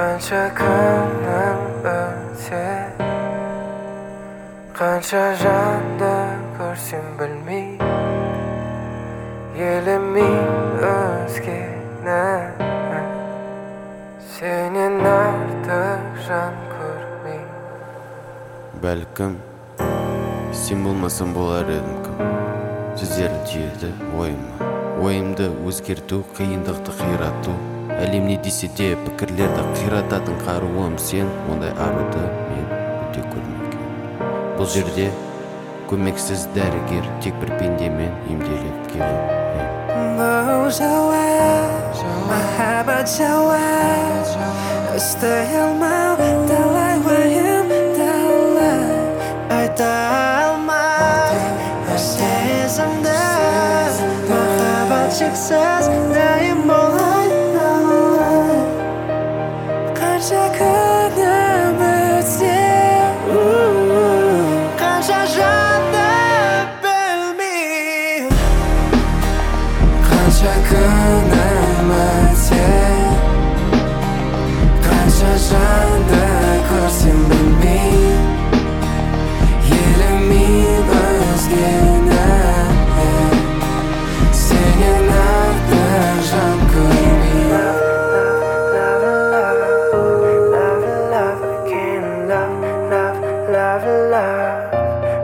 қанша күнің өтсе қанша жанды көрсем білмей елемей өзгені сенен артық жан көрмей бәлкім сен болмасаң болар едім кім сөздерің түйеді ойыма ойымды өзгерту қиындықты қирату әлем не десе де пікірлерді қирататын қаруым сен ондай аруды мен өте көрмеген бұл жерде көмексіз дәрігер тек бір пендемен емделіп келем бұл жауап махаббат жауап ұстай алмау талай уайым талай айта алмай. Сезімді махаббат шексіз көрмей Love, love,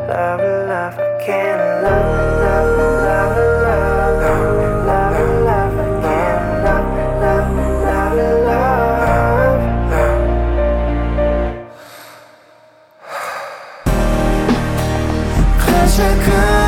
love, love, I can't қанша күнім